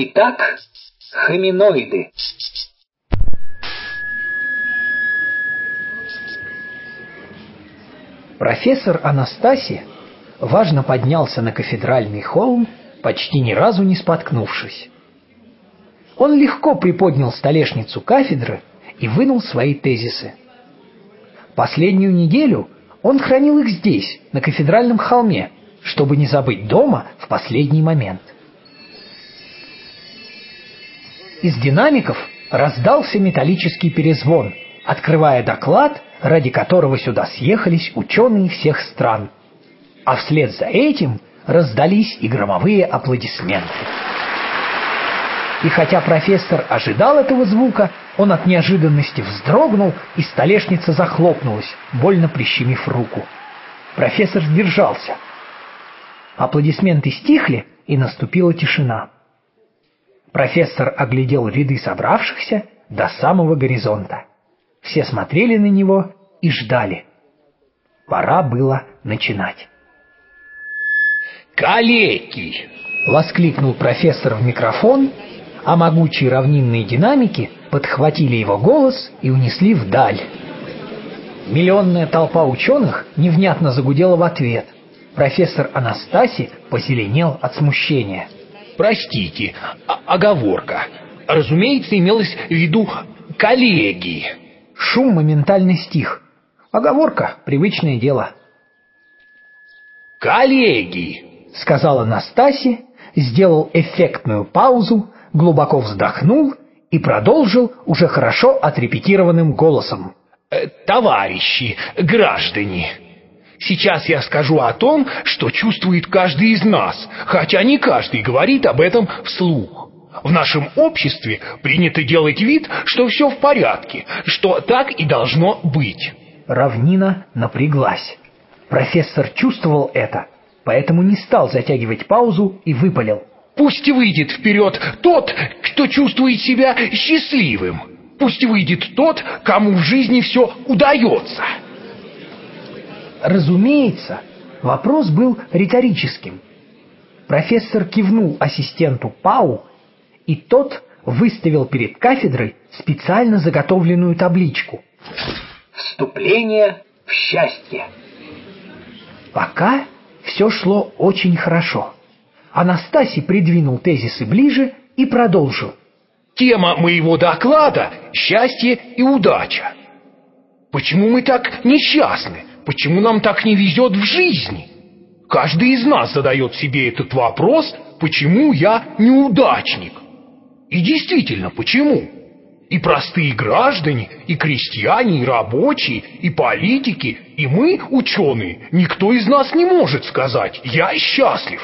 Итак, хоминоиды. Профессор Анастасий важно поднялся на кафедральный холм, почти ни разу не споткнувшись. Он легко приподнял столешницу кафедры и вынул свои тезисы. Последнюю неделю он хранил их здесь, на кафедральном холме, чтобы не забыть дома в последний момент. Из динамиков раздался металлический перезвон, открывая доклад, ради которого сюда съехались ученые всех стран. А вслед за этим раздались и громовые аплодисменты. И хотя профессор ожидал этого звука, он от неожиданности вздрогнул, и столешница захлопнулась, больно прищемив руку. Профессор сдержался. Аплодисменты стихли, и наступила тишина. Профессор оглядел ряды собравшихся до самого горизонта. Все смотрели на него и ждали. Пора было начинать. «Калеки!» — воскликнул профессор в микрофон, а могучие равнинные динамики подхватили его голос и унесли вдаль. Миллионная толпа ученых невнятно загудела в ответ. Профессор Анастаси позеленел от смущения. Простите, оговорка. Разумеется, имелось в виду коллеги. Шум моментально стих. Оговорка — привычное дело. «Коллеги!» — сказала Настасья, сделал эффектную паузу, глубоко вздохнул и продолжил уже хорошо отрепетированным голосом. «Э, «Товарищи, граждане!» Сейчас я скажу о том, что чувствует каждый из нас, хотя не каждый говорит об этом вслух. В нашем обществе принято делать вид, что все в порядке, что так и должно быть. Равнина напряглась. Профессор чувствовал это, поэтому не стал затягивать паузу и выпалил. Пусть выйдет вперед тот, кто чувствует себя счастливым. Пусть выйдет тот, кому в жизни все удается. Разумеется, вопрос был риторическим. Профессор кивнул ассистенту Пау, и тот выставил перед кафедрой специально заготовленную табличку. Вступление в счастье. Пока все шло очень хорошо. Анастасий придвинул тезисы ближе и продолжил. Тема моего доклада – счастье и удача. Почему мы так несчастны? Почему нам так не везет в жизни? Каждый из нас задает себе этот вопрос, почему я неудачник? И действительно, почему? И простые граждане, и крестьяне, и рабочие, и политики, и мы, ученые, никто из нас не может сказать «я счастлив».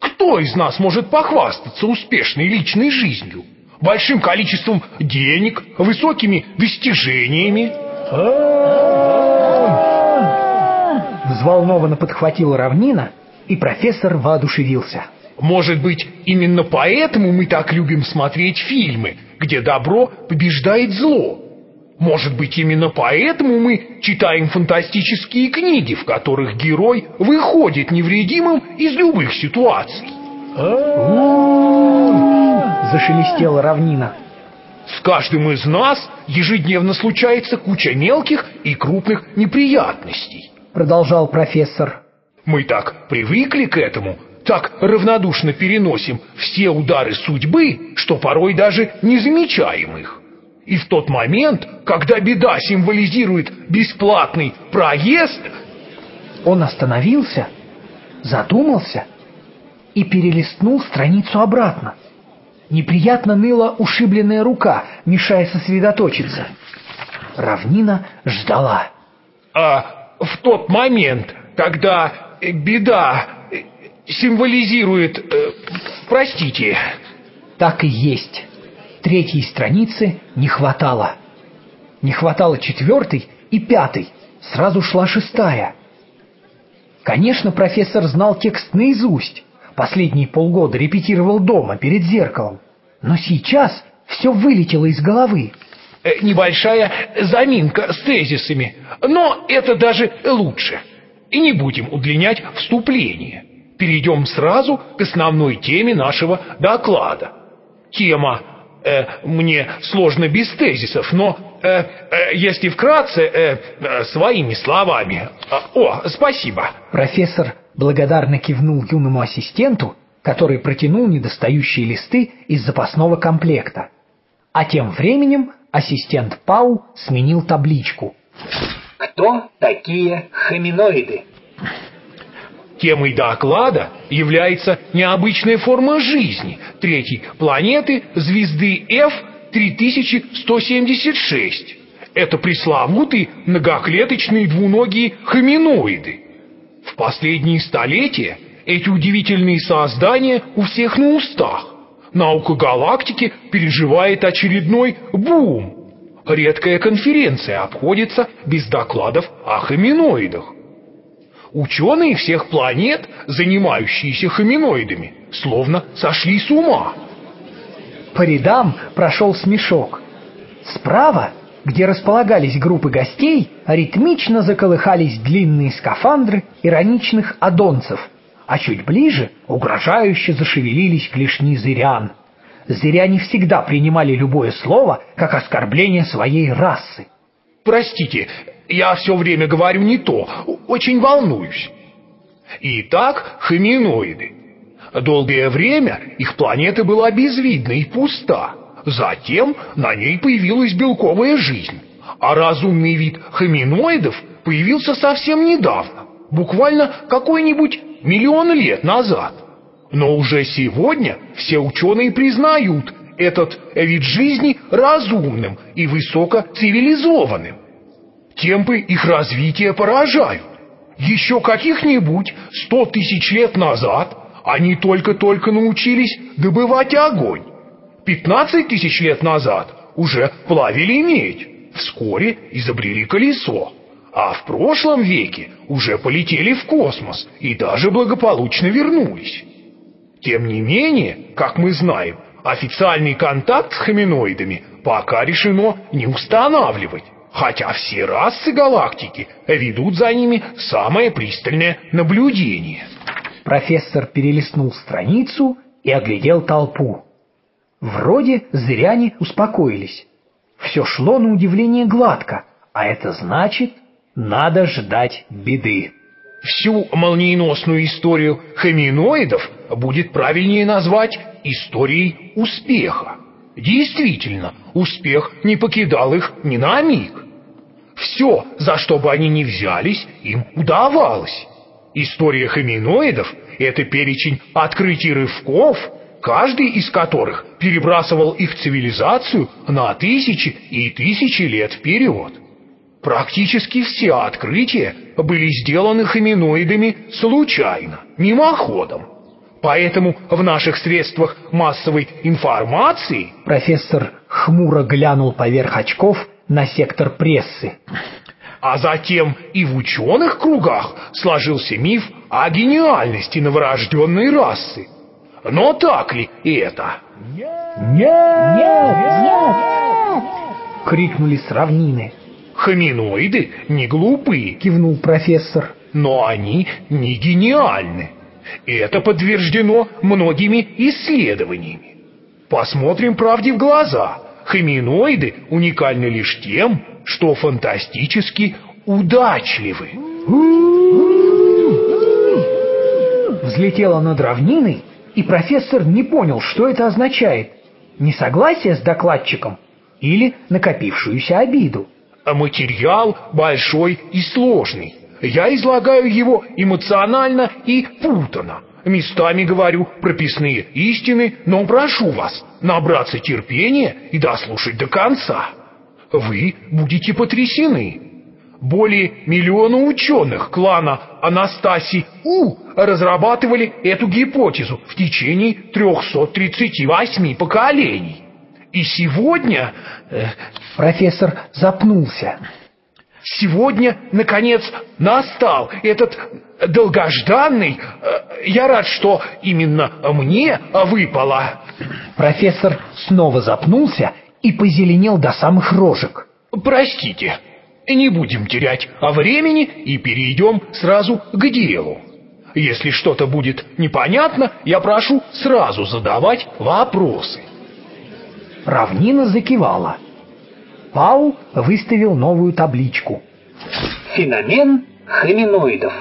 Кто из нас может похвастаться успешной личной жизнью? Большим количеством денег, высокими достижениями? Взволнованно подхватила равнина, и профессор воодушевился. Может быть, именно поэтому мы так любим смотреть фильмы, где добро побеждает зло? Может быть, именно поэтому мы читаем фантастические книги, в которых герой выходит невредимым из любых ситуаций? Зашелестела равнина. С каждым из нас ежедневно случается куча мелких и крупных неприятностей. Продолжал профессор. Мы так привыкли к этому, так равнодушно переносим все удары судьбы, что порой даже не замечаем их. И в тот момент, когда беда символизирует бесплатный проезд... Он остановился, задумался и перелистнул страницу обратно. Неприятно ныла ушибленная рука, мешая сосредоточиться. Равнина ждала. А в тот момент, когда беда символизирует... Э, простите. Так и есть. Третьей страницы не хватало. Не хватало четвертой и пятой. Сразу шла шестая. Конечно, профессор знал текст наизусть. Последние полгода репетировал дома, перед зеркалом. Но сейчас все вылетело из головы. Э, небольшая заминка с тезисами, но это даже лучше. И не будем удлинять вступление. Перейдем сразу к основной теме нашего доклада. Тема э, мне сложно без тезисов, но э, э, если вкратце, э, э, своими словами. А, о, спасибо. Профессор благодарно кивнул юному ассистенту, который протянул недостающие листы из запасного комплекта. А тем временем ассистент Пау сменил табличку. Кто такие хоминоиды? Темой доклада является необычная форма жизни третьей планеты звезды F3176. Это пресловутые многоклеточные двуногие хоминоиды. В последние столетия эти удивительные создания у всех на устах. Наука галактики переживает очередной бум. Редкая конференция обходится без докладов о хоминоидах. Ученые всех планет, занимающиеся хоминоидами, словно сошли с ума. По рядам прошел смешок. Справа, где располагались группы гостей, ритмично заколыхались длинные скафандры ироничных адонцев, а чуть ближе угрожающе зашевелились клешни зырян. Зыряне всегда принимали любое слово как оскорбление своей расы. Простите, я все время говорю не то, очень волнуюсь. Итак, хоминоиды. Долгое время их планета была безвидна и пуста. Затем на ней появилась белковая жизнь. А разумный вид хоминоидов появился совсем недавно, буквально какой-нибудь миллион лет назад. Но уже сегодня все ученые признают этот вид жизни разумным и высокоцивилизованным. Темпы их развития поражают. Еще каких-нибудь сто тысяч лет назад они только-только научились добывать огонь. Пятнадцать тысяч лет назад уже плавили медь. Вскоре изобрели колесо. А в прошлом веке уже полетели в космос и даже благополучно вернулись. Тем не менее, как мы знаем, официальный контакт с хоминоидами пока решено не устанавливать хотя все расы галактики ведут за ними самое пристальное наблюдение. Профессор перелистнул страницу и оглядел толпу. Вроде зряне успокоились. Все шло на удивление гладко, а это значит, надо ждать беды. Всю молниеносную историю хоминоидов будет правильнее назвать историей успеха. Действительно, успех не покидал их ни на миг. Все, за что бы они ни взялись, им удавалось. История хоминоидов — это перечень открытий рывков, каждый из которых перебрасывал их цивилизацию на тысячи и тысячи лет вперед. Практически все открытия были сделаны хоминоидами случайно, мимоходом. Поэтому в наших средствах массовой информации... Профессор хмуро глянул поверх очков на сектор прессы. А затем и в ученых кругах сложился миф о гениальности новорожденной расы. Но так ли это? Нет! Нет! Нет! Крикнули с равнины. Хоминоиды не глупые, кивнул профессор. Но они не гениальны. Это подтверждено многими исследованиями. Посмотрим правде в глаза. Хоминоиды уникальны лишь тем, что фантастически удачливы. Взлетела над равниной, и профессор не понял, что это означает. Несогласие с докладчиком или накопившуюся обиду. Материал большой и сложный. Я излагаю его эмоционально и путано. Местами говорю прописные истины, но прошу вас набраться терпения и дослушать до конца. Вы будете потрясены. Более миллиона ученых клана Анастасий У разрабатывали эту гипотезу в течение 338 поколений. И сегодня... Э, профессор запнулся. Сегодня, наконец, настал этот долгожданный... Э, я рад, что именно мне выпало. Профессор снова запнулся и позеленел до самых рожек. Простите, не будем терять времени и перейдем сразу к делу. Если что-то будет непонятно, я прошу сразу задавать вопросы. Равнина закивала. Паул выставил новую табличку. Феномен хоминоидов.